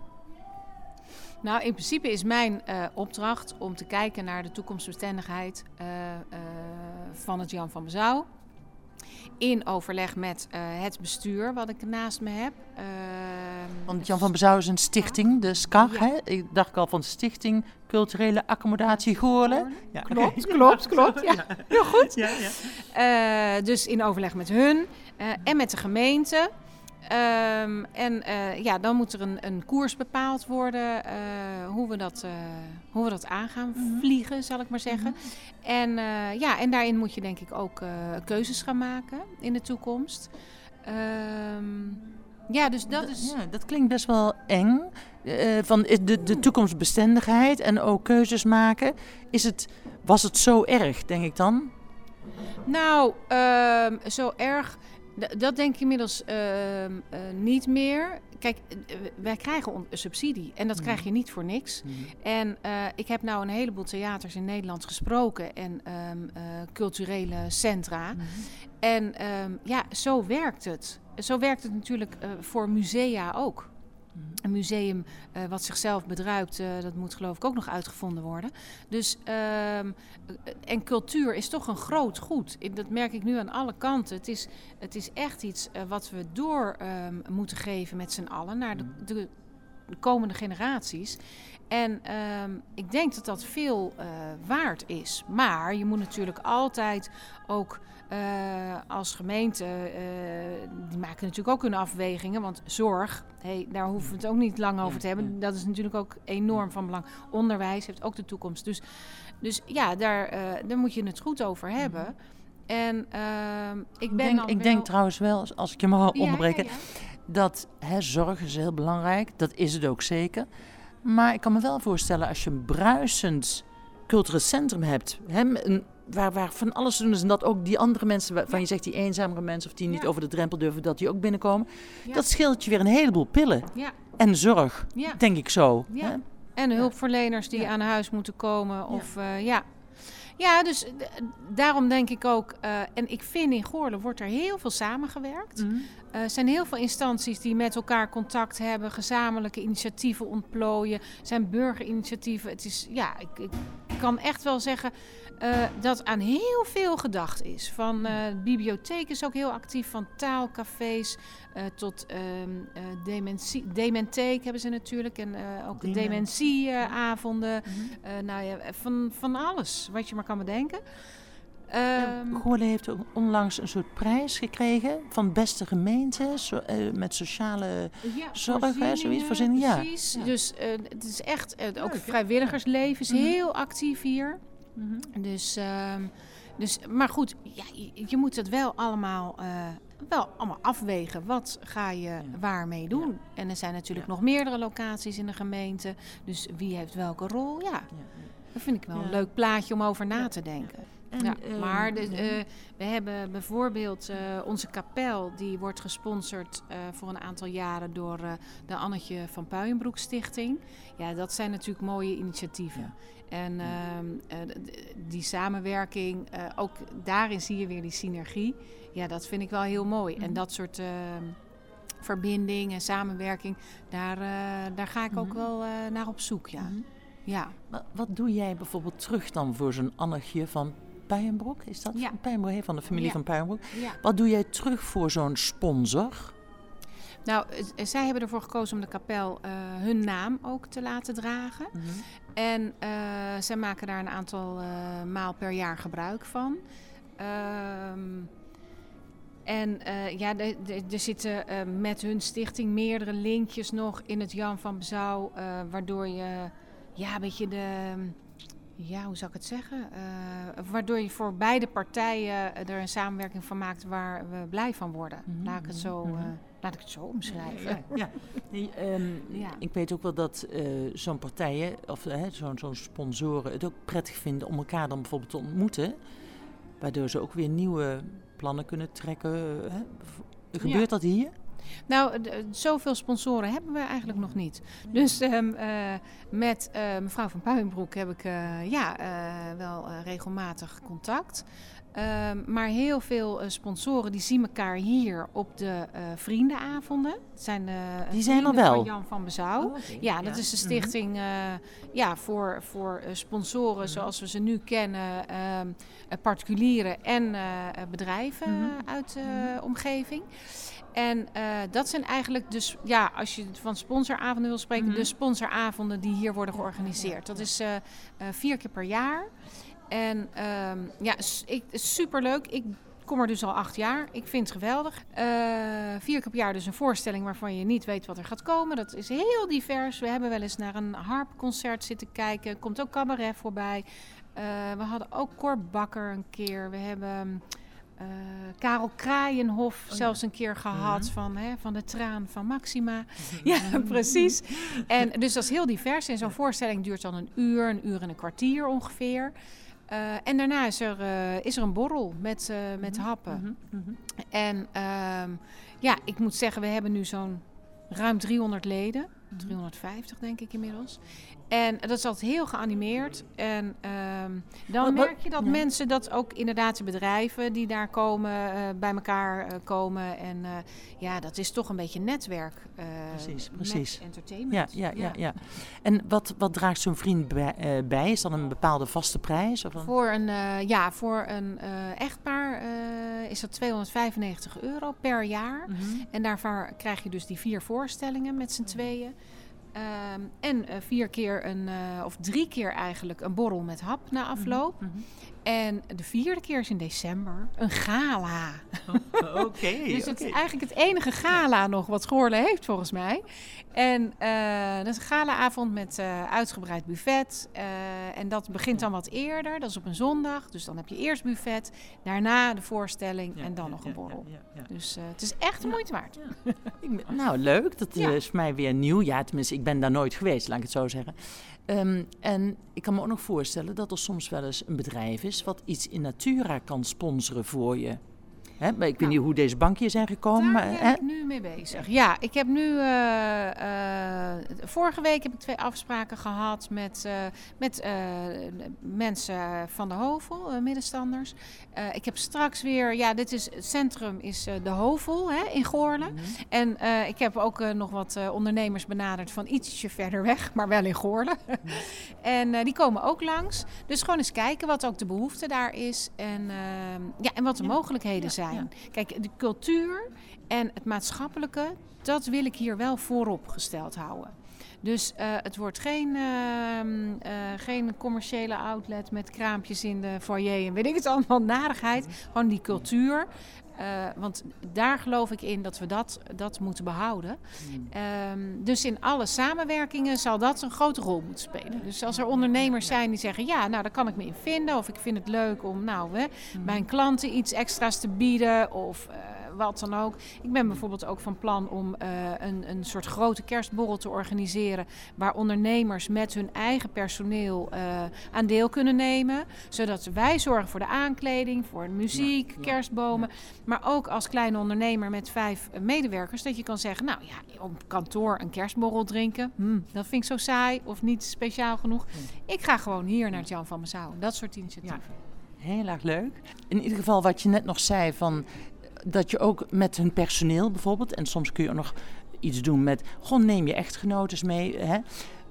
Nou, in principe is mijn eh, opdracht om te kijken naar de toekomstbestendigheid eh, eh, van het Jan van Bezouw. In overleg met het bestuur wat ik naast me heb. Ehm, Want Jan van Bezouw is een stichting, de. Ja. Hè? Ik dacht al van Stichting Culturele Accommodatie Goorlen. Ja, Klopt, *laughs* klopt, klopt. Ja, heel goed. Ja, ja. Dus in overleg met hun en met de gemeente. Ehm, en eh, ja, dan moet er een, een koers bepaald worden eh, hoe, we dat, eh, hoe we dat aan gaan vliegen, zal ik maar zeggen. En, eh, ja, en daarin moet je denk ik ook keuzes gaan maken in de toekomst. Ehm, ja, dus dat is... Ja, dat klinkt best wel eng. Van de, de toekomstbestendigheid en ook keuzes maken. Is het, was het zo erg, denk ik dan? Nou, ehm, zo erg. Dat denk ik inmiddels ehm, eh, niet meer. Kijk, wij krijgen on- subsidie en dat krijg je niet voor niks. En eh, ik heb nou een heleboel theaters in Nederland gesproken en ehm, eh, culturele centra. En ehm, ja, zo werkt het. Zo werkt het natuurlijk voor musea ook. Een museum eh, wat zichzelf bedruipt, eh, dat moet geloof ik ook nog uitgevonden worden. Dus, ehm, eh, en cultuur is toch een groot goed. Dat merk ik nu aan alle kanten. Het is, het is echt iets eh, wat we door ehm, moeten geven met z'n allen naar de, de, de komende generaties. En ehm, ik denk dat dat veel eh, waard is. Maar je moet natuurlijk altijd ook eh, als gemeente, eh, die maken natuurlijk ook hun afwegingen. Want zorg, hey, daar hoeven we het ook niet lang over te hebben. Dat is natuurlijk ook enorm van belang. Onderwijs heeft ook de toekomst. Dus, dus ja, daar, daar moet je het goed over hebben. En ehm, ik ben denk, ik wel- denk trouwens wel, als ik je mag Ja, onderbreken, ja, ja. dat hè, zorg is heel belangrijk. Dat is het ook zeker. Maar ik kan me wel voorstellen als je een bruisend cultureel centrum hebt, hè, een, waar, waar van alles doen is en dat ook die andere mensen, waarvan je zegt die eenzamere mensen of die niet Ja. over de drempel durven, dat die ook binnenkomen. Ja. Dat scheelt je weer een heleboel pillen Ja, en zorg, ja. denk ik zo. Ja. hè. En hulpverleners die aan huis moeten komen. Of eh, ja. Ja, dus d- daarom denk ik ook. eh, en ik vind in Goorlen wordt er heel veel samengewerkt. Mhm. Er zijn heel veel instanties die met elkaar contact hebben, gezamenlijke initiatieven ontplooien. Er zijn burgerinitiatieven. Het is, ja, ik, ik kan echt wel zeggen eh, dat aan heel veel gedacht is. Van de bibliotheek is ook heel actief, van taalcafés eh, tot ehm eh, dementie, dementeek hebben ze natuurlijk. En ook Dement. dementieavonden. Eh, nou ja, van, van alles wat je maar kan bedenken. Ehm, Goorlen heeft onlangs een soort prijs gekregen van beste gemeente zo- met sociale Ja, Zorg, hè, zoiets, voorziening, ja. Precies. Ja. Dus het is echt, ook Leuk, hè? vrijwilligersleven is Mhm. heel actief hier. Dus, ehm, dus, maar goed, ja, je, je moet het wel allemaal, eh, wel allemaal afwegen. Wat ga je waarmee doen? En er zijn natuurlijk Ja. nog meerdere locaties in de gemeente. Dus wie heeft welke rol? Ja, dat vind ik wel Ja. een leuk plaatje om over na Ja. te denken. En, ja, ehm, maar de, ja. eh, we hebben bijvoorbeeld eh, onze kapel, die wordt gesponsord voor een aantal jaren door de Annetje van Puijenbroek Stichting. Ja, dat zijn natuurlijk mooie initiatieven. Ja. En ehm, eh, die samenwerking, eh, ook daarin zie je weer die synergie. Ja, dat vind ik wel heel mooi. Mhm. En dat soort ehm, verbinding en samenwerking, daar, eh, daar ga ik ook Mhm. wel naar op zoek. Ja. Mhm. Ja. Wat, wat doe jij bijvoorbeeld terug dan voor zo'n Annetje van Puijenbroek? Is dat Ja. van van de familie Ja. van Puijenbroek? ja. Wat doe jij terug voor zo'n sponsor? Nou, eh, zij hebben ervoor gekozen om de kapel eh, hun naam ook te laten dragen. En eh, zij maken daar een aantal eh, maal per jaar gebruik van. Ehm, en eh, ja, er zitten eh, met hun stichting meerdere linkjes nog in het Jan van Bezouw, eh, waardoor je ja, een beetje de. Ja, hoe zou ik het zeggen? Eh, waardoor je voor beide partijen er een samenwerking van maakt waar we blij van worden. Mhm, Laat ik het zo, mhm. eh, laat ik het zo omschrijven. Ja, ja. Nee, ehm, Ja. Ik weet ook wel dat eh, zo'n partijen, of eh, zo'n zo'n sponsoren, het ook prettig vinden om elkaar dan bijvoorbeeld te ontmoeten. Waardoor ze ook weer nieuwe plannen kunnen trekken. eh, Hè? Gebeurt dat hier? Nou, d- zoveel sponsoren hebben we eigenlijk nog niet. Dus ehm, eh, met eh, mevrouw van Puijenbroek heb ik eh, ja, eh, wel eh, regelmatig contact. Ehm, maar heel veel eh, sponsoren die zien elkaar hier op de vriendenavonden. Het zijn, die zijn er wel. Van Jan van Bezouw. Oh, ja, dat is de stichting ja, voor, voor sponsoren zoals we ze nu kennen. Ehm, particulieren en bedrijven mhm. uit de omgeving. En dat zijn eigenlijk dus, ja, als je van sponsoravonden wil spreken, mhm. de sponsoravonden die hier worden georganiseerd. Dat is vier keer per jaar. En um, ja, ik, superleuk. Ik kom er dus al acht jaar. Ik vind het geweldig. Vier keer per jaar dus een voorstelling waarvan je niet weet wat er gaat komen. Dat is heel divers. We hebben wel eens naar een harpconcert zitten kijken. Komt ook cabaret voorbij. We hadden ook Cor Bakker een keer. We hebben uh, Karel Kraaienhof oh, zelfs een keer gehad. Mhm. van, hè, van de traan van Maxima. *laughs* ja, precies. En dus dat is heel divers. En zo'n voorstelling duurt dan een uur, een uur en een kwartier ongeveer. Uh, en daarna is er, uh, is er een borrel met, uh, met mhm, happen. Mm -hmm, En ehm, ja, ik moet zeggen, we hebben nu zo'n ruim 300 leden. 350 denk ik inmiddels. En dat is altijd heel geanimeerd. En ehm, dan merk je dat mensen dat ook inderdaad de bedrijven die daar komen, uh, bij elkaar uh, komen. En uh, ja, dat is toch een beetje netwerk. precies, precies. entertainment. Ja, ja, ja, ja. En wat, wat draagt zo'n vriend bij, bij? Is dat een bepaalde vaste prijs? Of Voor een, ja, voor een echtpaar is dat 295 euro per jaar. Mm -hmm. En daarvoor krijg je dus die vier voorstellingen met z'n tweeën. Um, en uh, vier keer een, uh, of drie keer eigenlijk een borrel met hap na afloop. Mm -hmm. En de vierde keer is in december een gala. Oh, Oké. Okay, *laughs* dus het is eigenlijk het enige gala nog wat Goorle heeft volgens mij. En uh, dat is een galaavond met uh, uitgebreid buffet. Uh, en dat begint dan wat eerder. Dat is op een zondag. Dus dan heb je eerst buffet. Daarna de voorstelling ja, en dan ja, nog een borrel. Ja, dus het is echt de moeite waard. *laughs* nou, leuk. Dat is voor mij weer nieuw. Ja, tenminste, ik ben daar nooit geweest, laat ik het zo zeggen. Um, en ik kan me ook nog voorstellen dat er soms wel eens een bedrijf is wat iets in natura kan sponsoren voor je. Hè? Maar ik weet niet hoe deze bank hier zijn gekomen. Daar ben ik nu mee bezig. Ja, ik heb nu... Uh, uh, vorige week heb ik twee afspraken gehad met, uh, met mensen van de Hovel, middenstanders. ik heb straks weer... Ja, dit is, het centrum is de Hovel hè, in Goorlen. Mm -hmm. En ik heb ook nog wat ondernemers benaderd van ietsje verder weg, maar wel in Goorlen. Mm -hmm. *laughs* en die komen ook langs. Dus gewoon eens kijken wat ook de behoefte daar is. En, ehm, ja, en wat de mogelijkheden ja. zijn. Ja. Kijk, de cultuur en het maatschappelijke, dat wil ik hier wel voorop gesteld houden. Dus uh, het wordt geen, uh, uh, geen commerciële outlet met kraampjes in de foyer en weet ik het allemaal, narigheid. Gewoon die cultuur. Uh, want daar geloof ik in dat we dat, dat moeten behouden. Mm. Um, dus in alle samenwerkingen zal dat een grote rol moeten spelen. Dus als er ondernemers zijn die zeggen: Ja, nou daar kan ik me in vinden. Of ik vind het leuk om nou, hè, mm. mijn klanten iets extra's te bieden. Of uh, wat dan ook. Ik ben bijvoorbeeld ook van plan om uh, een, een soort grote kerstborrel te organiseren. Waar ondernemers met hun eigen personeel uh, aan deel kunnen nemen. Zodat wij zorgen voor de aankleding, voor muziek, ja, kerstbomen. Ja. Maar ook als kleine ondernemer met vijf medewerkers. Dat je kan zeggen, nou ja, op kantoor een kerstborrel drinken. Hmm, dat vind ik zo saai of niet speciaal genoeg. Ik ga gewoon hier naar het Jan van Mezouw. Dat soort initiatieven. Heel erg leuk. In ieder geval wat je net nog zei van dat je ook met hun personeel bijvoorbeeld, en soms kun je ook nog iets doen met, gewoon neem je echtgenotes mee. Hè?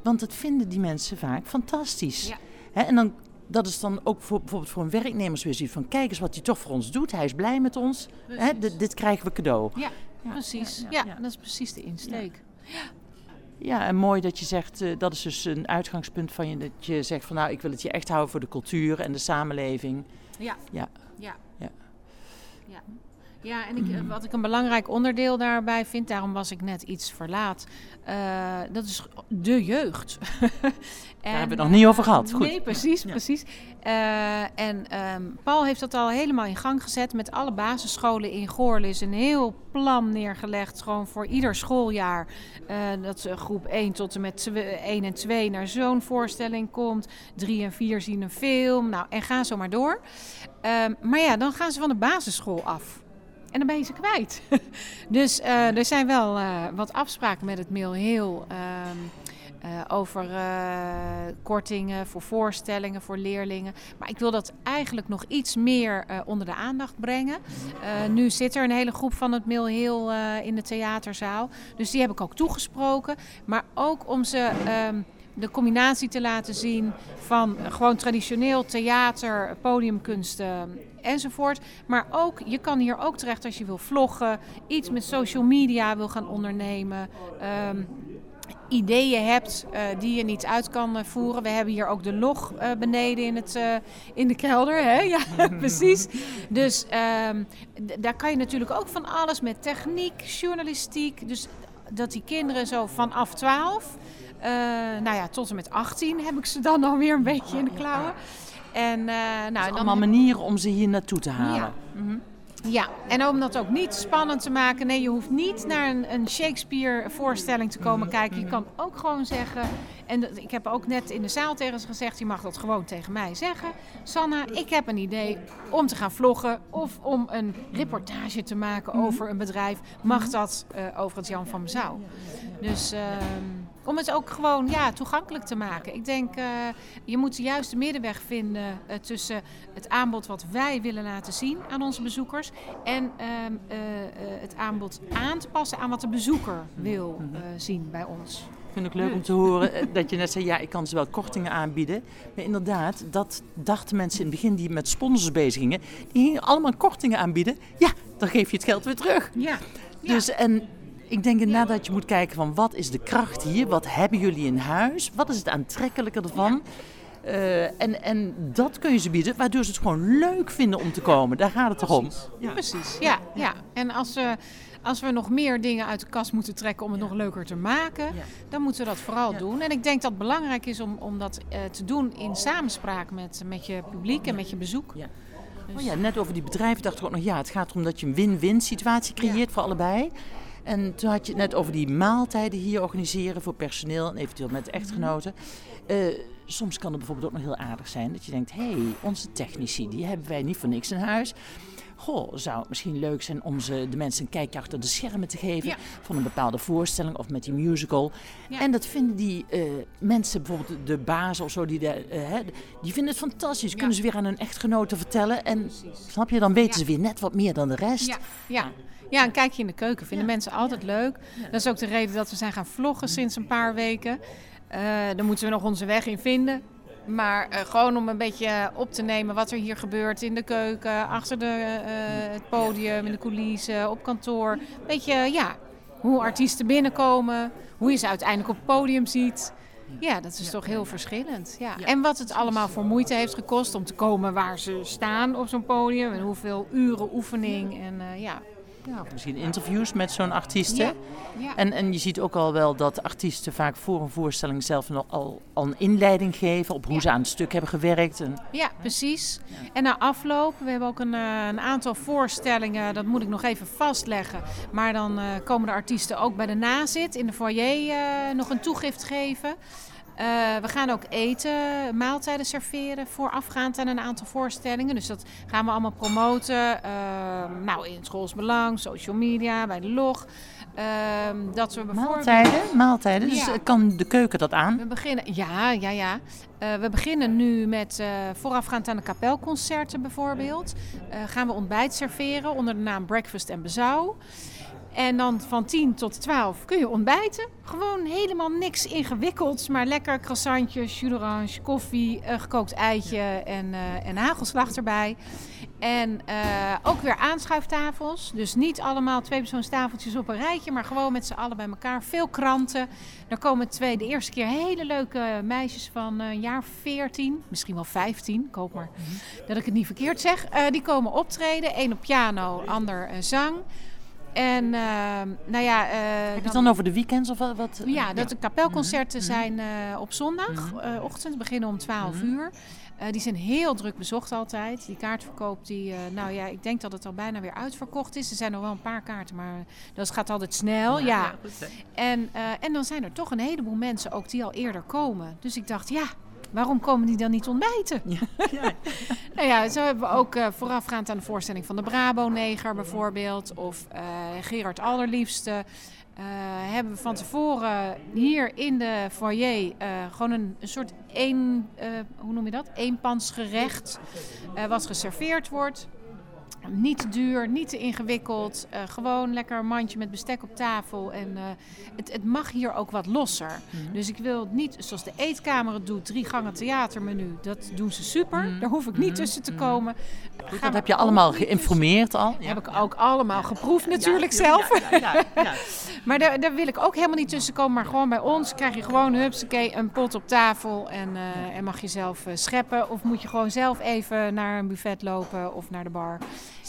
Want dat vinden die mensen vaak fantastisch. Ja. Hè? En dan, dat is dan ook voor, bijvoorbeeld voor een werknemers weer zoiets van, kijk eens wat hij toch voor ons doet. Hij is blij met ons. Hè? Dit krijgen we cadeau. Ja, ja precies. Ja, dat is precies de insteek. Ja. Ja, en mooi dat je zegt, uh, dat is dus een uitgangspunt van je, dat je zegt van nou, ik wil het je echt houden voor de cultuur en de samenleving. Ja. ja. ja. Ja, en ik, wat ik een belangrijk onderdeel daarbij vind, daarom was ik net iets verlaat, uh, dat is de jeugd. en, *laughs* Daar hebben we het nog niet over gehad. Goed. Nee, precies, ja. precies. Uh, en um, Paul heeft dat al helemaal in gang gezet met alle basisscholen in Goorl is een heel plan neergelegd, gewoon voor ieder schooljaar. Uh, dat groep 1 tot en met 1 en 2 naar zo'n voorstelling komt. 3 en 4 zien een film. Nou, en ga zo maar door. Um, maar ja, dan gaan ze van de basisschool af. En dan ben je ze kwijt. *laughs* dus uh, er zijn wel uh, wat afspraken met het mail heel. Uh, eh, over kortingen voor voorstellingen, voor leerlingen. Maar ik wil dat eigenlijk nog iets meer onder de aandacht brengen. nu zit er een hele groep van het Mill Hill in de theaterzaal. Dus die heb ik ook toegesproken. Maar ook om ze um, de combinatie te laten zien van gewoon traditioneel theater, podiumkunst enzovoort. Maar ook, je kan hier ook terecht als je wil vloggen, iets met social media wil gaan ondernemen. Um, ideeën hebt uh, die je niet uit kan uh, voeren. We hebben hier ook de log uh, beneden in, het, in de kelder. Hè? *laughs* Ja, *laughs* precies. Dus um, daar kan je natuurlijk ook van alles met techniek, journalistiek. Dus dat die kinderen zo vanaf 12, nou ja, tot en met 18 heb ik ze dan alweer een beetje in de klauwen. En, nou, en dan allemaal manieren om ze hier naartoe te halen. Ja. Mm -hmm. Ja, en om dat ook niet spannend te maken. Nee, je hoeft niet naar een, een Shakespeare-voorstelling te komen kijken. Je kan ook gewoon zeggen. En ik heb ook net in de zaal tegen ze gezegd: je mag dat gewoon tegen mij zeggen. Sanna, ik heb een idee om te gaan vloggen of om een reportage te maken mhm. over een bedrijf. Mag dat uh, over het Jan van Mezouw? Dus. Uh, om het ook gewoon ja, toegankelijk te maken. Ik denk, uh, je moet de juiste middenweg vinden uh, tussen het aanbod wat wij willen laten zien aan onze bezoekers en uh, het aanbod aan te passen aan wat de bezoeker wil mhm. zien bij ons. Vind ik leuk om te horen dat je net zei, ja, ik kan ze wel kortingen aanbieden. Maar inderdaad, dat dachten mensen in het begin die met sponsors bezig gingen. Die gingen allemaal kortingen aanbieden. Ja, dan geef je het geld weer terug. Ja. Dus en ik denk inderdaad dat je moet kijken van wat is de kracht hier? Wat hebben jullie in huis? Wat is het aantrekkelijke ervan? Uh, en, en dat kun je ze bieden, waardoor ze het gewoon leuk vinden om te komen. Daar gaat het toch om? Ja. Precies, ja. ja. En als, uh, als we nog meer dingen uit de kast moeten trekken om het nog leuker te maken, dan moeten we dat vooral doen. En ik denk dat het belangrijk is om, om dat uh, te doen in samenspraak met, met je publiek en met je bezoek. Ja. Dus... Oh ja, net over die bedrijven dacht ik ook nog, ja, het gaat erom dat je een win-win situatie creëert voor allebei. En toen had je het net over die maaltijden hier organiseren voor personeel en eventueel met echtgenoten. Uh, soms kan het bijvoorbeeld ook nog heel aardig zijn dat je denkt: hé, hey, onze technici, die hebben wij niet voor niks in huis. Goh, zou het misschien leuk zijn om ze, de mensen een kijkje achter de schermen te geven van een bepaalde voorstelling of met die musical. Ja. En dat vinden die uh, mensen, bijvoorbeeld de baas of zo, die, de, uh, die vinden het fantastisch. Ja. Kunnen ze weer aan hun echtgenoten vertellen. En Precies. snap je, dan weten ze weer net wat meer dan de rest. Ja, ja. Ja, een kijkje in de keuken vinden mensen altijd leuk. Dat is ook de reden dat we zijn gaan vloggen sinds een paar weken. Uh, daar moeten we nog onze weg in vinden. Maar uh, gewoon om een beetje op te nemen wat er hier gebeurt in de keuken, achter de, uh, het podium, in de coulissen, op kantoor. Beetje, ja, hoe artiesten binnenkomen, hoe je ze uiteindelijk op het podium ziet. Ja, dat is toch heel verschillend. Ja. En wat het allemaal voor moeite heeft gekost om te komen waar ze staan op zo'n podium. En hoeveel uren oefening. En ja, ja, misschien interviews met zo'n artiest. Ja, En, en je ziet ook al wel dat artiesten vaak voor een voorstelling zelf nog al, al een inleiding geven op hoe ze aan het stuk hebben gewerkt. En, ja, precies. En na afloop, we hebben ook een, eh, een, aantal voorstellingen, dat moet ik nog even vastleggen. Maar dan uh, komen de artiesten ook bij de nazit in de foyer uh, nog een toegift geven. Uh, we gaan ook eten, maaltijden serveren voorafgaand aan een aantal voorstellingen. Dus dat gaan we allemaal promoten. Uh, nou, in het schoolsbelang, social media, bij de log. Uh, dat we Maaltijden? Maaltijden? Dus ja. kan de keuken dat aan? We beginnen, ja, ja, ja. we beginnen nu met voorafgaand aan de kapelconcerten bijvoorbeeld. gaan we ontbijt serveren onder de naam Breakfast en Bezouw. En dan van 10 tot 12 kun je ontbijten. Gewoon helemaal niks ingewikkelds, maar lekker croissantjes, jus d'orange, koffie, een gekookt eitje en, uh, en hagelslag erbij. En uh, ook weer aanschuiftafels. Dus niet allemaal twee persoonstafeltjes op een rijtje, maar gewoon met z'n allen bij elkaar. Veel kranten. Er komen twee, de eerste keer hele leuke meisjes van een jaar 14, misschien wel 15, koop maar mhm. dat ik het niet verkeerd zeg. Die komen optreden. Eén op piano, ander zang. En uh, nou ja. Uh, Heb je het dan over de weekends of wat? Ja, dat de kapelconcerten mhm. zijn uh, op zondagochtend, mhm. beginnen om 12 mhm. uur. die zijn heel druk bezocht altijd. Die kaartverkoop, die, nou ja, ik denk dat het al bijna weer uitverkocht is. Er zijn nog wel een paar kaarten, maar dat gaat altijd snel. Ja. ja. en, en dan zijn er toch een heleboel mensen ook die al eerder komen. Dus ik dacht, ja, waarom komen die dan niet ontbijten? Ja. ja. *laughs* nou ja, zo hebben we ook uh, voorafgaand aan de voorstelling van de Brabo-neger bijvoorbeeld. Of uh, Gerard Allerliefste. eh, hebben we van tevoren hier in de foyer eh, gewoon een, een soort één, eh, hoe noem je dat? Eenpansgerecht eh, wat geserveerd wordt. Niet te duur, niet te ingewikkeld. eh, gewoon lekker een mandje met bestek op tafel. En eh, het, het mag hier ook wat losser. Mhm. Dus ik wil niet zoals de eetkamer het doet, drie gangen theatermenu. Dat doen ze super. Mhm. Daar hoef ik niet Mhm. tussen te komen. Goed, dat heb je allemaal geïnformeerd al. Heb ik ook allemaal geproefd natuurlijk zelf. Ja, ja, ja. *laughs* Maar daar, daar wil ik ook helemaal niet tussen komen. Maar gewoon bij ons krijg je gewoon hupsakee, een pot op tafel. En, eh, en mag je zelf scheppen. Of moet je gewoon zelf even naar een buffet lopen of naar de bar.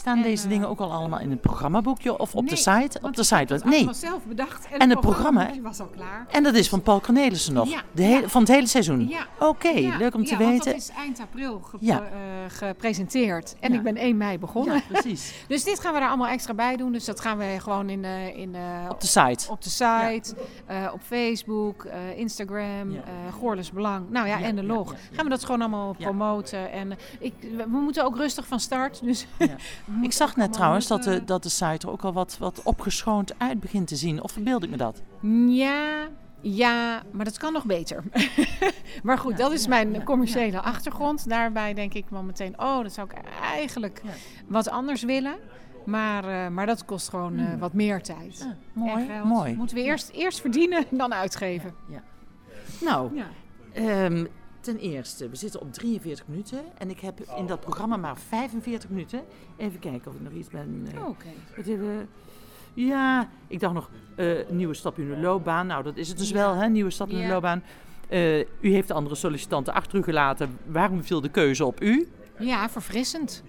Staan En, deze eh, dingen ook al allemaal in het programmaboekje of op de site? Op de site. want- Nee. zelf bedacht. En het programma, was al klaar. En dat is van Paul Cornelissen nog. Ja, De hele, ja. van het hele seizoen. Ja. Oké, leuk om te ja, want weten. dat is eind april Ja. eh, gepresenteerd. En ik ben 1 mei begonnen. Ja, precies. *laughs* Dus dit gaan we er allemaal extra bij doen. Dus dat gaan we gewoon in, eh, in, Op de site. op de site, op Facebook, Instagram, Goorles Belang. Nou ja, en de log. Gaan we dat gewoon allemaal promoten. En ik, we, we moeten ook rustig van start. Dus *laughs* Ik moeten zag net trouwens dat de, dat de site er ook al wat, wat opgeschoond uit begint te zien. Of verbeeld ik me dat? Ja, ja, maar dat kan nog beter. *laughs* maar goed, dat is mijn ja, commerciële achtergrond. Daarbij denk ik wel meteen, oh, dat zou ik eigenlijk wat anders willen. Maar, eh, maar dat kost gewoon eh, Hmm. wat meer tijd. En mooi, geld. mooi. Moeten we eerst, eerst verdienen en dan uitgeven. Nou, Ja. Ten eerste, we zitten op 43 minuten. En ik heb in dat programma maar 45 minuten. Even kijken of ik nog iets ben... eh, Oké. Wat hebben we? Ja, ik dacht nog, eh, nieuwe stap in uw loopbaan. Nou, dat is het dus Ja. wel, hè? Nieuwe stap in Ja. uw loopbaan. Eh, u heeft de andere sollicitanten achter u gelaten. Waarom viel de keuze op u? Ja, verfrissend.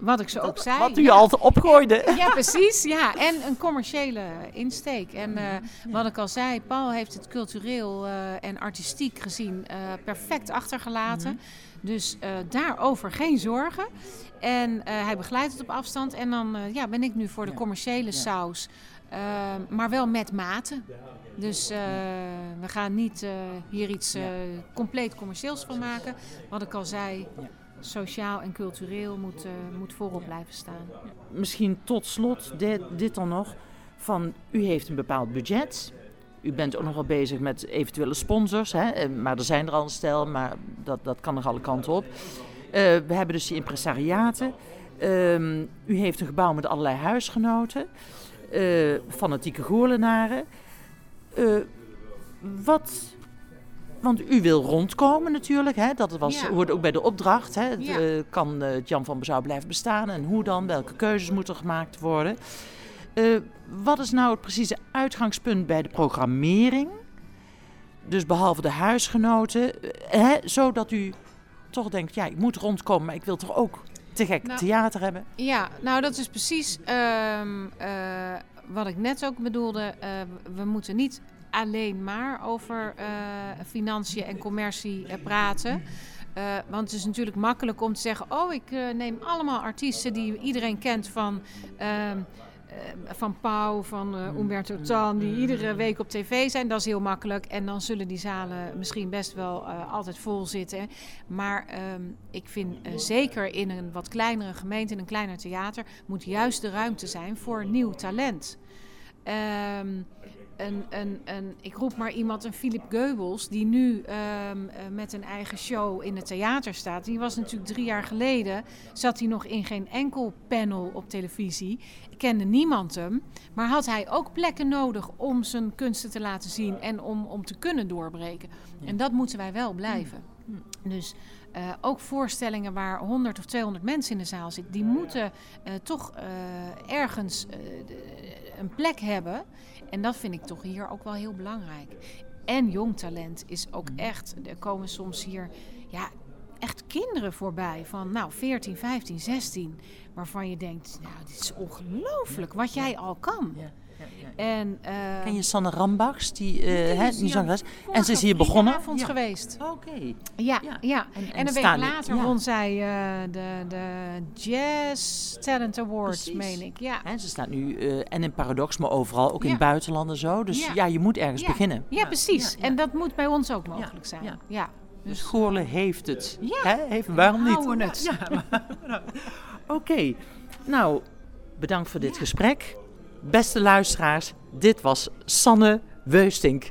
Wat ik zo ook zei. Wat u ja. altijd opgooide. Ja, precies. Ja, en een commerciële insteek. En eh, wat ik al zei, Paul heeft het cultureel eh, en artistiek gezien eh, perfect achtergelaten. Mhm. Dus daarover geen zorgen. En hij begeleidt het op afstand. En dan ja, ben ik nu voor de commerciële Ja. saus. Maar wel met mate. Dus we gaan niet hier iets compleet commercieels van maken. Wat ik al zei, Ja. Sociaal en cultureel moet, eh, moet voorop blijven staan. Misschien tot slot dit, dit dan nog. Van, u heeft een bepaald budget. U bent ook nog wel bezig met eventuele sponsors. Hè? eh, Maar er zijn er al een stel, maar dat, dat kan nog alle kanten op. Eh, we hebben dus die impresariaten. Ehm, u heeft een gebouw met allerlei huisgenoten. fanatieke goorlenaren. Wat... Want u wil rondkomen natuurlijk. Hè? Dat was, Ja. hoort ook bij de opdracht. Hè? Ja. eh, kan eh, het Jan van Bezouw blijven bestaan? En hoe dan? Welke keuzes moeten gemaakt worden? Eh, wat is nou het precieze uitgangspunt bij de programmering? Dus behalve de huisgenoten. eh, hè, zodat u toch denkt, ja, ik moet rondkomen, maar ik wil toch ook te gek Nou, theater hebben. Ja, nou dat is precies ehm, eh, wat ik net ook bedoelde. Eh, we moeten niet alleen maar over eh, financiën en commercie eh, praten. Eh, want het is natuurlijk makkelijk om te zeggen: Oh, ik neem allemaal artiesten die iedereen kent van. ehm, eh, van Pauw, van eh, Umberto Tan, die iedere week op tv zijn. Dat is heel makkelijk. En dan zullen die zalen misschien best wel altijd vol zitten. Maar ehm, ik vind zeker in een wat kleinere gemeente, in een kleiner theater, moet juist de ruimte zijn voor nieuw talent. Ehm, een, een, een, ik roep maar iemand, een Philip Geubels, die nu ehm, eh, met een eigen show in het theater staat. Die was natuurlijk drie jaar geleden, zat hij nog in geen enkel panel op televisie. Kende niemand hem, maar had hij ook plekken nodig om zijn kunsten te laten zien en om, om te kunnen doorbreken. En dat moeten wij wel blijven. Dus eh, ook voorstellingen waar 100 of 200 mensen in de zaal zitten, die moeten eh, toch ergens een plek hebben. En dat vind ik toch hier ook wel heel belangrijk. En jong talent is ook echt, er komen soms hier ja, echt kinderen voorbij van nou 14, 15, 16. Waarvan je denkt, nou dit is ongelooflijk wat jij al kan. En, Ken je Sanne Rambachs, die, die hè, is die zangeres? En ze is hier begonnen. avond geweest. Oké. Ja, Ja. ja. En- En, en een week later won zij eh, de, de Jazz Talent Awards, Precies. meen ik. Ja. Hè, ze staat nu eh, en in Paradox, maar overal, ook in Ja. het buitenland en zo. Dus ja, je moet ergens beginnen. Ja, precies. En dat moet bij ons ook mogelijk zijn. ja. Ja. Dus Goorle heeft het. Ja. Hè? Heeft, waarom niet? houden het. Ja, *laughs* Oké. Nou, bedankt voor dit gesprek. Beste luisteraars, dit was Sanne Weustink.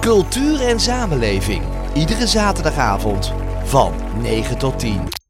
Cultuur en samenleving. Iedere zaterdagavond van 9 tot 10.